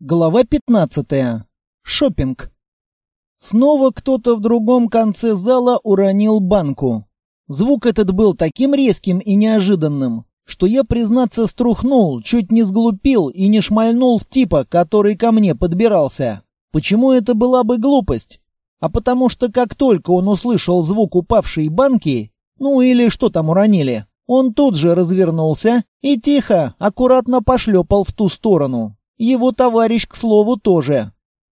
Глава 15. Шопинг. Снова кто-то в другом конце зала уронил банку. Звук этот был таким резким и неожиданным, что я, признаться, струхнул, чуть не сглупил и не шмальнул в типа, который ко мне подбирался. Почему это была бы глупость? А потому что как только он услышал звук упавшей банки, ну или что там уронили, он тут же развернулся и тихо, аккуратно пошлепал в ту сторону. Его товарищ, к слову, тоже.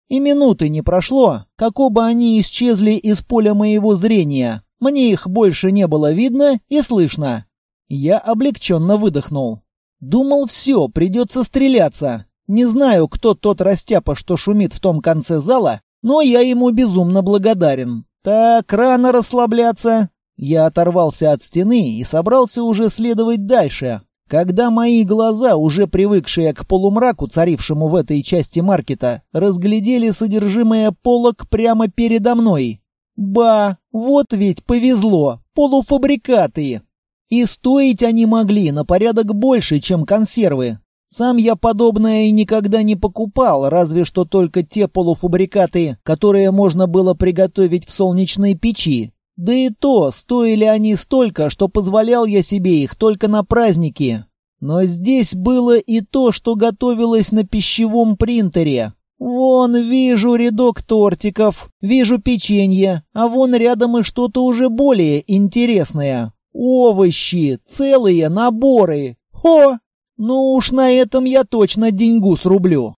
И минуты не прошло, как оба они исчезли из поля моего зрения. Мне их больше не было видно и слышно. Я облегченно выдохнул. Думал, все, придется стреляться. Не знаю, кто тот растяпа, что шумит в том конце зала, но я ему безумно благодарен. Так, рано расслабляться. Я оторвался от стены и собрался уже следовать дальше, когда мои глаза, уже привыкшие к полумраку, царившему в этой части маркета, разглядели содержимое полок прямо передо мной. Ба, вот ведь повезло, полуфабрикаты. И стоить они могли на порядок больше, чем консервы. Сам я подобное и никогда не покупал, разве что только те полуфабрикаты, которые можно было приготовить в солнечной печи. Да и то, стоили они столько, что позволял я себе их только на праздники. Но здесь было и то, что готовилось на пищевом принтере. Вон вижу рядок тортиков, вижу печенье, а вон рядом и что-то уже более интересное. Овощи, целые наборы. Хо! Ну уж на этом я точно деньгу срублю.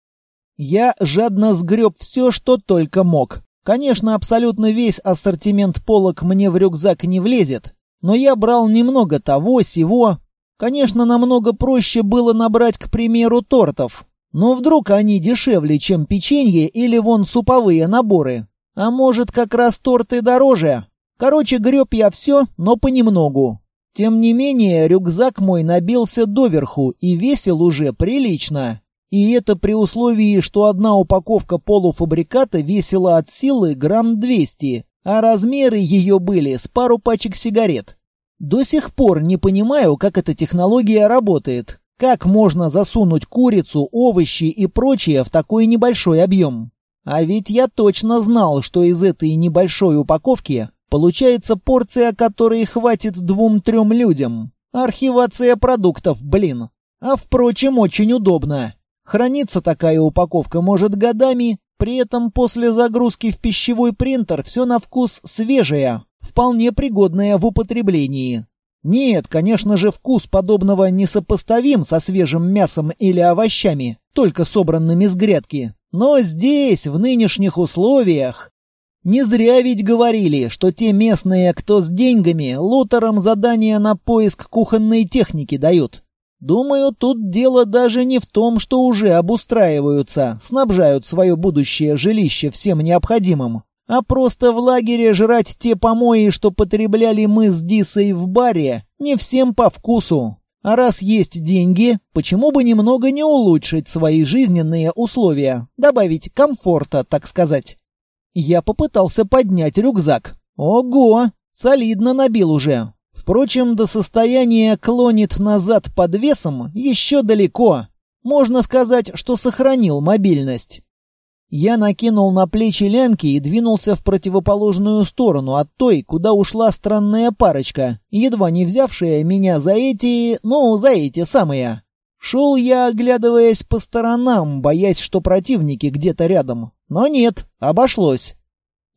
Я жадно сгреб все, что только мог. Конечно, абсолютно весь ассортимент полок мне в рюкзак не влезет, но я брал немного того, сего. Конечно, намного проще было набрать, к примеру, тортов. Но вдруг они дешевле, чем печенье или вон суповые наборы. А может, как раз торты дороже? Короче, греб я все, но понемногу. Тем не менее, рюкзак мой набился доверху и весил уже прилично. И это при условии, что одна упаковка полуфабриката весила от силы грамм 200, а размеры ее были с пару пачек сигарет. До сих пор не понимаю, как эта технология работает. Как можно засунуть курицу, овощи и прочее в такой небольшой объем? А ведь я точно знал, что из этой небольшой упаковки получается порция, которой хватит двум-трем людям. Архивация продуктов, блин. А впрочем, очень удобно. Храниться такая упаковка может годами, при этом после загрузки в пищевой принтер все на вкус свежее, вполне пригодное в употреблении. Нет, конечно же, вкус подобного несопоставим со свежим мясом или овощами, только собранными с грядки. Но здесь, в нынешних условиях... Не зря ведь говорили, что те местные, кто с деньгами, лутерам задания на поиск кухонной техники дают. Думаю, тут дело даже не в том, что уже обустраиваются, снабжают свое будущее жилище всем необходимым, а просто в лагере жрать те помои, что потребляли мы с Дисой в баре, не всем по вкусу. А раз есть деньги, почему бы немного не улучшить свои жизненные условия, добавить комфорта, так сказать. Я попытался поднять рюкзак. Ого, солидно набил уже. Впрочем, до состояния клонит назад под весом еще далеко. Можно сказать, что сохранил мобильность. Я накинул на плечи лямки и двинулся в противоположную сторону от той, куда ушла странная парочка, едва не взявшая меня за эти, ну, за эти самые. Шел я, оглядываясь по сторонам, боясь, что противники где-то рядом. Но нет, обошлось.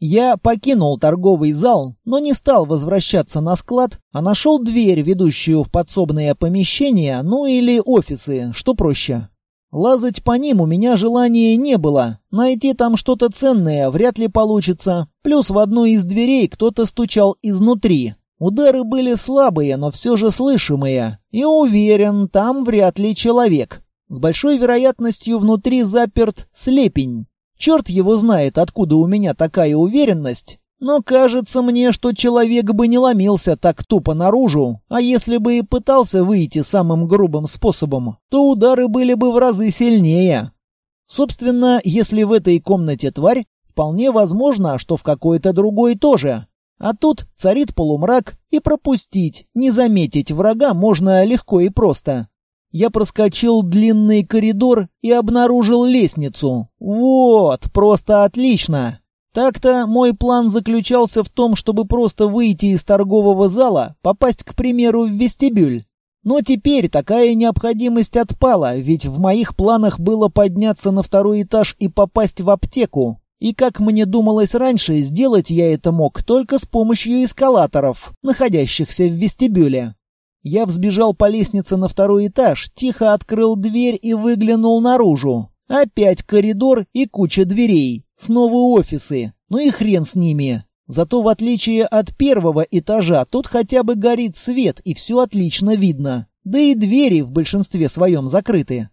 Я покинул торговый зал, но не стал возвращаться на склад, а нашел дверь, ведущую в подсобные помещения, ну или офисы, что проще. Лазать по ним у меня желания не было. Найти там что-то ценное вряд ли получится. Плюс в одну из дверей кто-то стучал изнутри. Удары были слабые, но все же слышимые. И уверен, там вряд ли человек. С большой вероятностью внутри заперт слепень. Черт его знает, откуда у меня такая уверенность. Но кажется мне, что человек бы не ломился так тупо наружу, а если бы и пытался выйти самым грубым способом, то удары были бы в разы сильнее. Собственно, если в этой комнате тварь, вполне возможно, что в какой-то другой тоже. А тут царит полумрак, и пропустить, не заметить врага можно легко и просто. Я проскочил длинный коридор и обнаружил лестницу. Вот, просто отлично. Так-то мой план заключался в том, чтобы просто выйти из торгового зала, попасть, к примеру, в вестибюль. Но теперь такая необходимость отпала, ведь в моих планах было подняться на второй этаж и попасть в аптеку. И как мне думалось раньше, сделать я это мог только с помощью эскалаторов, находящихся в вестибюле. Я взбежал по лестнице на второй этаж, тихо открыл дверь и выглянул наружу. Опять коридор и куча дверей. Снова офисы. Ну и хрен с ними. Зато в отличие от первого этажа, тут хотя бы горит свет и все отлично видно. Да и двери в большинстве своем закрыты.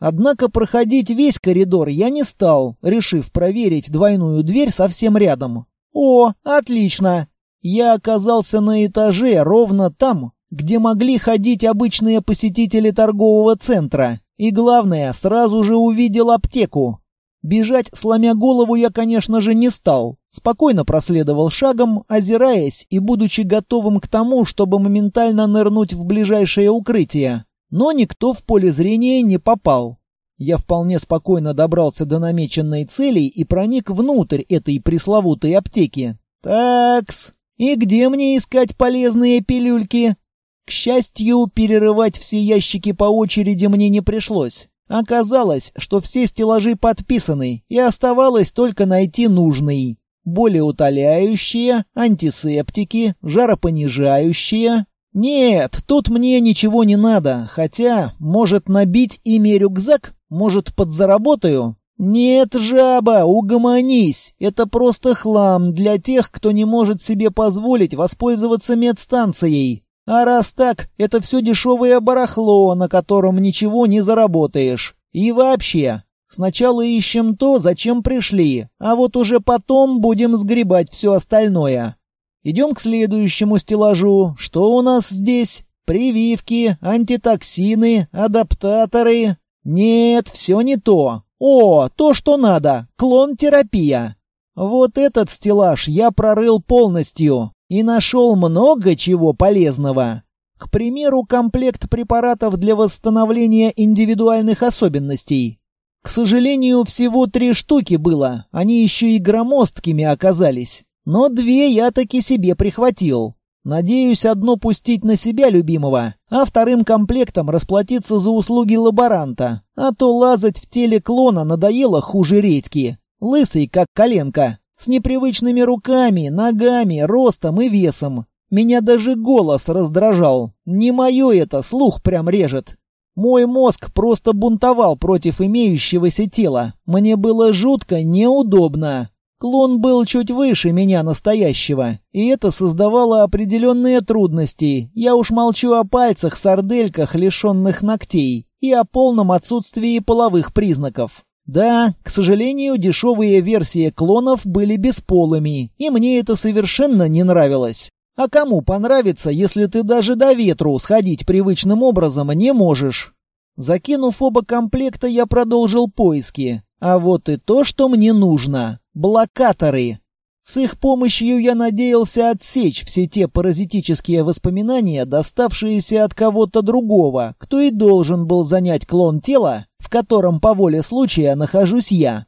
Однако проходить весь коридор я не стал, решив проверить двойную дверь совсем рядом. О, отлично! Я оказался на этаже ровно там, где могли ходить обычные посетители торгового центра. И главное, сразу же увидел аптеку. Бежать, сломя голову, я, конечно же, не стал. Спокойно проследовал шагом, озираясь и будучи готовым к тому, чтобы моментально нырнуть в ближайшее укрытие но никто в поле зрения не попал. Я вполне спокойно добрался до намеченной цели и проник внутрь этой пресловутой аптеки. Такс, и где мне искать полезные пилюльки? К счастью, перерывать все ящики по очереди мне не пришлось. Оказалось, что все стеллажи подписаны, и оставалось только найти нужный. Болеутоляющие, антисептики, жаропонижающие, «Нет, тут мне ничего не надо, хотя, может, набить ими рюкзак? Может, подзаработаю?» «Нет, жаба, угомонись! Это просто хлам для тех, кто не может себе позволить воспользоваться медстанцией. А раз так, это все дешевое барахло, на котором ничего не заработаешь. И вообще, сначала ищем то, зачем пришли, а вот уже потом будем сгребать все остальное». Идем к следующему стеллажу. Что у нас здесь? Прививки, антитоксины, адаптаторы. Нет, все не то. О, то, что надо. Клон-терапия. Вот этот стеллаж я прорыл полностью и нашел много чего полезного. К примеру, комплект препаратов для восстановления индивидуальных особенностей. К сожалению, всего три штуки было, они еще и громоздкими оказались. Но две я таки себе прихватил. Надеюсь, одно пустить на себя любимого, а вторым комплектом расплатиться за услуги лаборанта. А то лазать в теле клона надоело хуже редьки. Лысый, как коленка. С непривычными руками, ногами, ростом и весом. Меня даже голос раздражал. Не мое это, слух прям режет. Мой мозг просто бунтовал против имеющегося тела. Мне было жутко неудобно. Клон был чуть выше меня настоящего, и это создавало определенные трудности. Я уж молчу о пальцах-сардельках, лишенных ногтей, и о полном отсутствии половых признаков. Да, к сожалению, дешевые версии клонов были бесполыми, и мне это совершенно не нравилось. А кому понравится, если ты даже до ветру сходить привычным образом не можешь? Закинув оба комплекта, я продолжил поиски. А вот и то, что мне нужно блокаторы. С их помощью я надеялся отсечь все те паразитические воспоминания, доставшиеся от кого-то другого, кто и должен был занять клон тела, в котором по воле случая нахожусь я.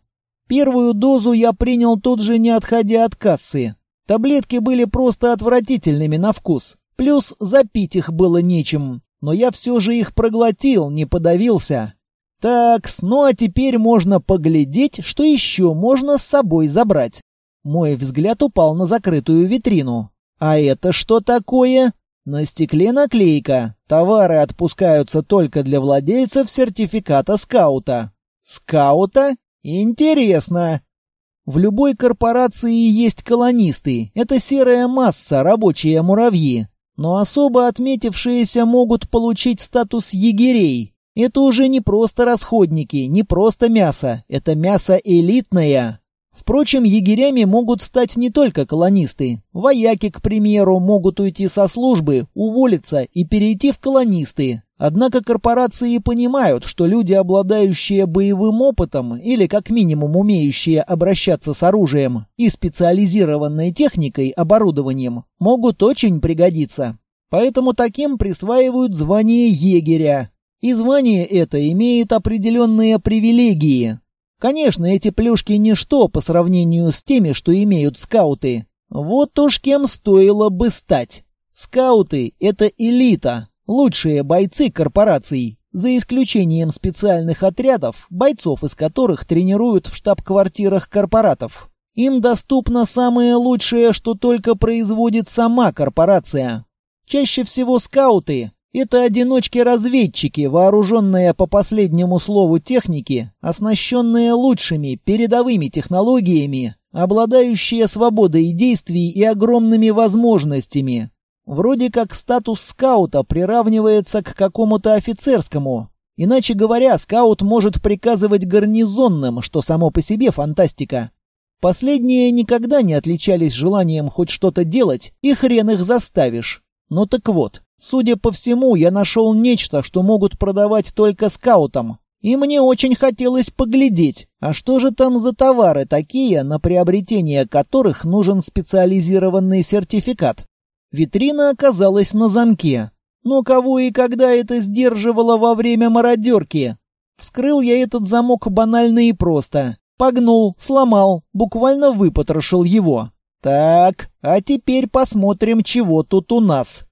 Первую дозу я принял тут же, не отходя от кассы. Таблетки были просто отвратительными на вкус. Плюс запить их было нечем. Но я все же их проглотил, не подавился. Так, ну а теперь можно поглядеть, что еще можно с собой забрать. Мой взгляд упал на закрытую витрину. А это что такое? На стекле наклейка. Товары отпускаются только для владельцев сертификата скаута. Скаута? Интересно. В любой корпорации есть колонисты. Это серая масса, рабочие муравьи. Но особо отметившиеся могут получить статус егерей, это уже не просто расходники, не просто мясо, это мясо элитное. Впрочем, егерями могут стать не только колонисты. Вояки, к примеру, могут уйти со службы, уволиться и перейти в колонисты. Однако корпорации понимают, что люди, обладающие боевым опытом или как минимум умеющие обращаться с оружием и специализированной техникой, оборудованием, могут очень пригодиться. Поэтому таким присваивают звание егеря, И звание это имеет определенные привилегии. Конечно, эти плюшки ничто по сравнению с теми, что имеют скауты. Вот уж кем стоило бы стать. Скауты — это элита, лучшие бойцы корпораций, за исключением специальных отрядов, бойцов из которых тренируют в штаб-квартирах корпоратов. Им доступно самое лучшее, что только производит сама корпорация. Чаще всего скауты — это одиночки-разведчики, вооруженные по последнему слову техники, оснащенные лучшими передовыми технологиями, обладающие свободой действий и огромными возможностями. Вроде как статус скаута приравнивается к какому-то офицерскому. Иначе говоря, скаут может приказывать гарнизонным, что само по себе фантастика. Последние никогда не отличались желанием хоть что-то делать, и хрен их заставишь. Ну так вот, судя по всему, я нашел нечто, что могут продавать только скаутам. И мне очень хотелось поглядеть, а что же там за товары такие, на приобретение которых нужен специализированный сертификат. Витрина оказалась на замке. Но кого и когда это сдерживало во время мародерки? Вскрыл я этот замок банально и просто. Погнул, сломал, буквально выпотрошил его. Так, а теперь посмотрим, чего тут у нас.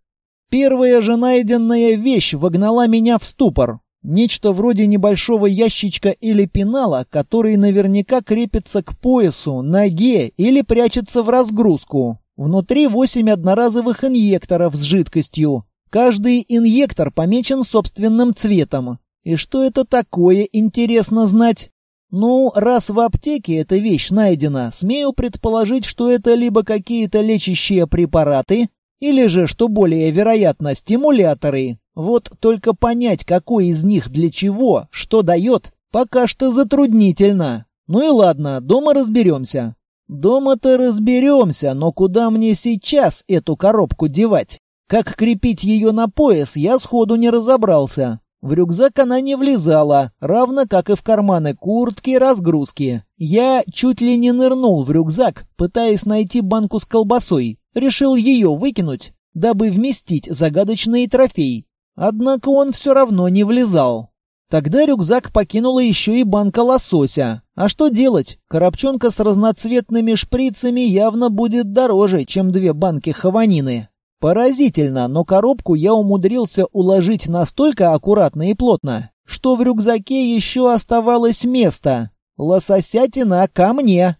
Первая же найденная вещь вогнала меня в ступор. Нечто вроде небольшого ящичка или пенала, который наверняка крепится к поясу, ноге или прячется в разгрузку. Внутри восемь одноразовых инъекторов с жидкостью. Каждый инъектор помечен собственным цветом. И что это такое, интересно знать? Ну, раз в аптеке эта вещь найдена, смею предположить, что это либо какие-то лечащие препараты, или же, что более вероятно, стимуляторы. Вот только понять, какой из них для чего, что дает, пока что затруднительно. Ну и ладно, дома разберемся. Дома-то разберемся, но куда мне сейчас эту коробку девать? Как крепить ее на пояс, я сходу не разобрался. В рюкзак она не влезала, равно как и в карманы куртки разгрузки. Я чуть ли не нырнул в рюкзак, пытаясь найти банку с колбасой. Решил ее выкинуть, дабы вместить загадочный трофей. Однако он все равно не влезал. Тогда рюкзак покинула еще и банка лосося. А что делать? Коробчонка с разноцветными шприцами явно будет дороже, чем две банки хаванины. Поразительно, но коробку я умудрился уложить настолько аккуратно и плотно, что в рюкзаке еще оставалось место. Лососятина ко мне.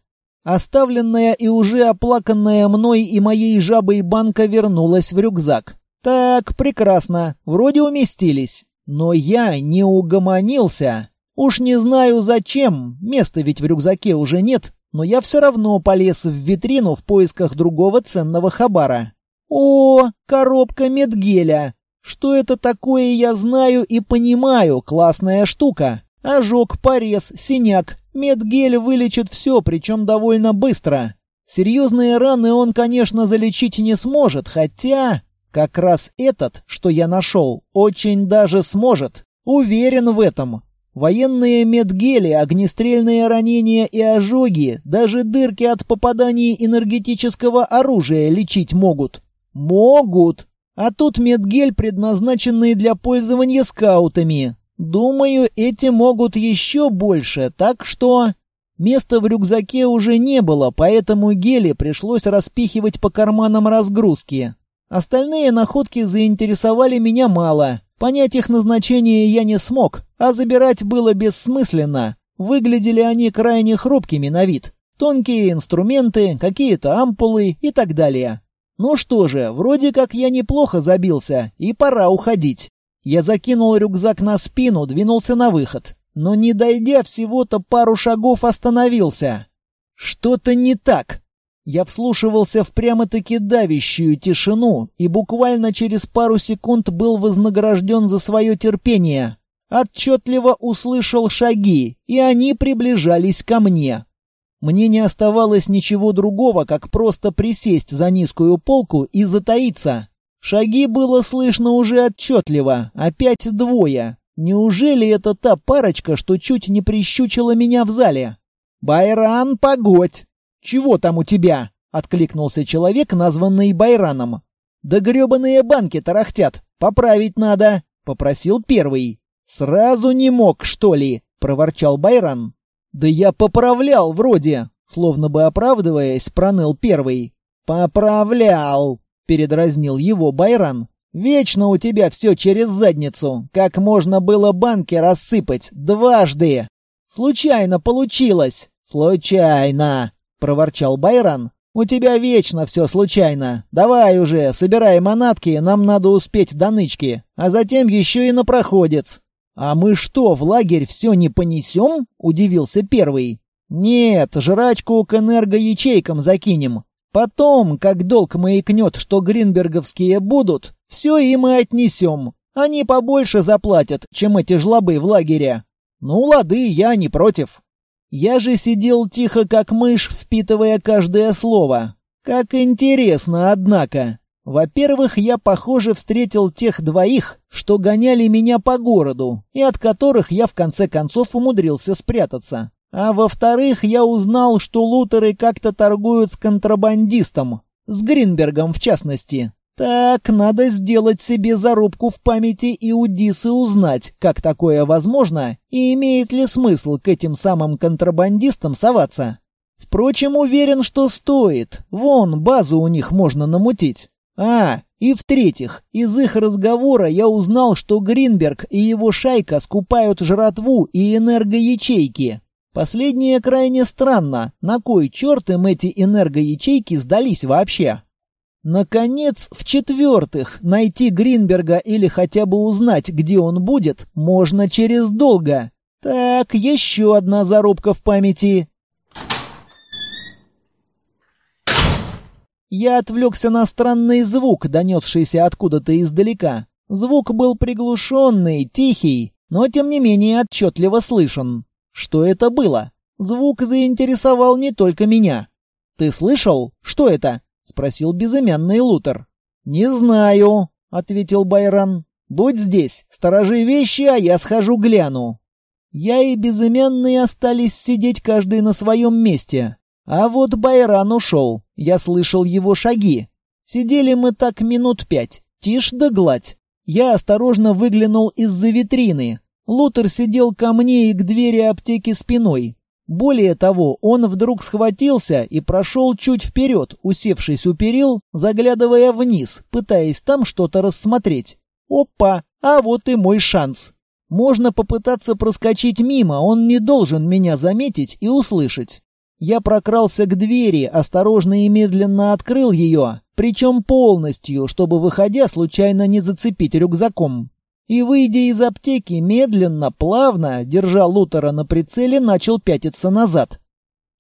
Оставленная и уже оплаканная мной и моей жабой банка вернулась в рюкзак. Так, прекрасно, вроде уместились. Но я не угомонился. Уж не знаю зачем, места ведь в рюкзаке уже нет, но я все равно полез в витрину в поисках другого ценного хабара. О, коробка медгеля! Что это такое, я знаю и понимаю, классная штука. Ожог, порез, синяк. Медгель вылечит все, причем довольно быстро. Серьезные раны он, конечно, залечить не сможет, хотя... Как раз этот, что я нашел, очень даже сможет. Уверен в этом. Военные медгели, огнестрельные ранения и ожоги, даже дырки от попаданий энергетического оружия лечить могут. Могут. А тут медгель, предназначенный для пользования скаутами. Думаю, эти могут еще больше, так что... Места в рюкзаке уже не было, поэтому гели пришлось распихивать по карманам разгрузки. Остальные находки заинтересовали меня мало. Понять их назначение я не смог, а забирать было бессмысленно. Выглядели они крайне хрупкими на вид. Тонкие инструменты, какие-то ампулы и так далее. Ну что же, вроде как я неплохо забился, и пора уходить. Я закинул рюкзак на спину, двинулся на выход. Но не дойдя всего-то пару шагов, остановился. Что-то не так. Я вслушивался в прямо-таки давящую тишину и буквально через пару секунд был вознагражден за свое терпение. Отчетливо услышал шаги, и они приближались ко мне. Мне не оставалось ничего другого, как просто присесть за низкую полку и затаиться. Шаги было слышно уже отчетливо, опять двое. Неужели это та парочка, что чуть не прищучила меня в зале? «Байран, погодь!» «Чего там у тебя?» — откликнулся человек, названный Байраном. «Да гребаные банки тарахтят. Поправить надо», — попросил первый. «Сразу не мог, что ли?» — проворчал Байрон. «Да я поправлял вроде», — словно бы оправдываясь, проныл первый. «Поправлял», — передразнил его Байрон. «Вечно у тебя все через задницу. Как можно было банки рассыпать? Дважды!» «Случайно получилось!» «Случайно!» — проворчал Байрон. «У тебя вечно все случайно. Давай уже, собирай манатки, нам надо успеть до нычки. А затем еще и на проходец». «А мы что, в лагерь все не понесем?» — удивился первый. «Нет, жрачку к энергоячейкам закинем. Потом, как долг маякнет, что гринберговские будут, все им и отнесем. Они побольше заплатят, чем эти жлобы в лагере». «Ну, лады, я не против». Я же сидел тихо, как мышь, впитывая каждое слово. Как интересно, однако. Во-первых, я, похоже, встретил тех двоих, что гоняли меня по городу, и от которых я в конце концов умудрился спрятаться. А во-вторых, я узнал, что лутеры как-то торгуют с контрабандистом, с Гринбергом в частности. Так, надо сделать себе зарубку в памяти и у Дисы узнать, как такое возможно и имеет ли смысл к этим самым контрабандистам соваться. Впрочем, уверен, что стоит. Вон, базу у них можно намутить. А, и в-третьих, из их разговора я узнал, что Гринберг и его шайка скупают жратву и энергоячейки. Последнее крайне странно. На кой черт им эти энергоячейки сдались вообще? Наконец, в-четвертых, найти Гринберга или хотя бы узнать, где он будет, можно через долго. Так, еще одна зарубка в памяти. Я отвлекся на странный звук, донесшийся откуда-то издалека. Звук был приглушенный, тихий, но тем не менее отчетливо слышен. Что это было? Звук заинтересовал не только меня. «Ты слышал? Что это?» спросил безымянный Лутер. Не знаю, ответил Байрон. Будь здесь, сторожи вещи, а я схожу гляну. Я и безымянный остались сидеть каждый на своем месте. А вот Байран ушел. Я слышал его шаги. Сидели мы так минут пять. Тишь да гладь. Я осторожно выглянул из-за витрины. Лутер сидел ко мне и к двери аптеки спиной. Более того, он вдруг схватился и прошел чуть вперед, усевшись у перил, заглядывая вниз, пытаясь там что-то рассмотреть. Опа, а вот и мой шанс. Можно попытаться проскочить мимо, он не должен меня заметить и услышать. Я прокрался к двери, осторожно и медленно открыл ее, причем полностью, чтобы, выходя, случайно не зацепить рюкзаком и, выйдя из аптеки, медленно, плавно, держа Лутера на прицеле, начал пятиться назад.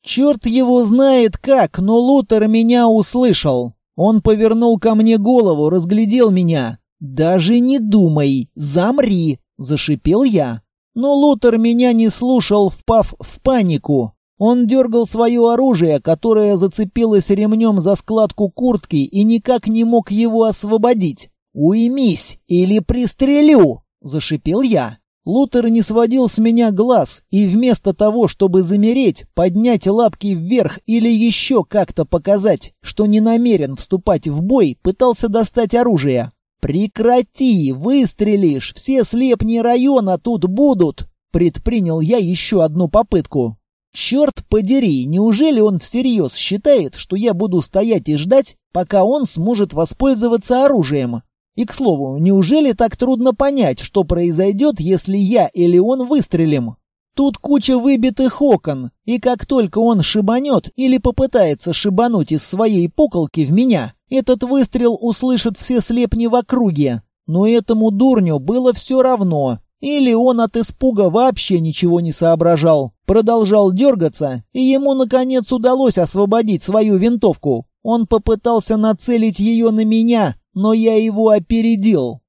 Черт его знает как, но Лутер меня услышал. Он повернул ко мне голову, разглядел меня. «Даже не думай, замри!» — зашипел я. Но Лутер меня не слушал, впав в панику. Он дергал свое оружие, которое зацепилось ремнем за складку куртки и никак не мог его освободить. «Уймись, или пристрелю!» — зашипел я. Лутер не сводил с меня глаз и вместо того, чтобы замереть, поднять лапки вверх или еще как-то показать, что не намерен вступать в бой, пытался достать оружие. «Прекрати! Выстрелишь! Все слепни района тут будут!» Предпринял я еще одну попытку. «Черт подери! Неужели он всерьез считает, что я буду стоять и ждать, пока он сможет воспользоваться оружием?» И, к слову, неужели так трудно понять, что произойдет, если я или он выстрелим? Тут куча выбитых окон, и как только он шибанет или попытается шибануть из своей пуколки в меня, этот выстрел услышат все слепни в округе. Но этому дурню было все равно. Или он от испуга вообще ничего не соображал, продолжал дергаться, и ему, наконец, удалось освободить свою винтовку. Он попытался нацелить ее на меня, но я его опередил.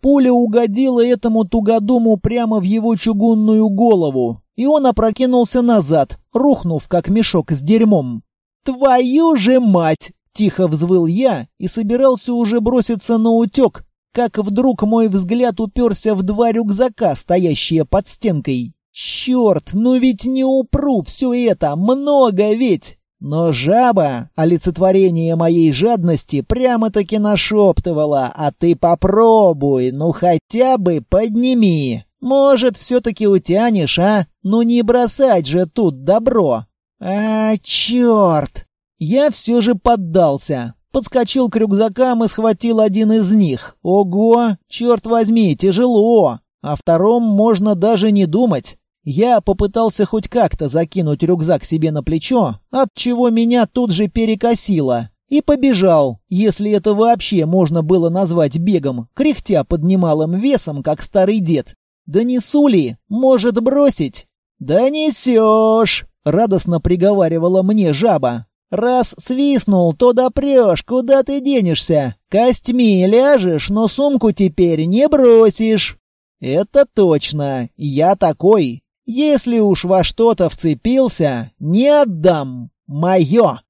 Пуля угодила этому тугодуму прямо в его чугунную голову, и он опрокинулся назад, рухнув как мешок с дерьмом. «Твою же мать!» — тихо взвыл я и собирался уже броситься на утек, как вдруг мой взгляд уперся в два рюкзака, стоящие под стенкой. «Черт, ну ведь не упру все это, много ведь!» Но жаба, олицетворение моей жадности, прямо-таки нашептывала, а ты попробуй, ну хотя бы подними. Может, все-таки утянешь, а? Ну не бросать же тут добро. А, черт! Я все же поддался. Подскочил к рюкзакам и схватил один из них. Ого, черт возьми, тяжело. О втором можно даже не думать. Я попытался хоть как-то закинуть рюкзак себе на плечо, от чего меня тут же перекосило. И побежал, если это вообще можно было назвать бегом, кряхтя под немалым весом, как старый дед. Да несу ли? Может бросить? Да несешь! Радостно приговаривала мне жаба. Раз свистнул, то допрешь, куда ты денешься? Костьми ляжешь, но сумку теперь не бросишь. Это точно, я такой. Если уж во что-то вцепился, не отдам. Мое.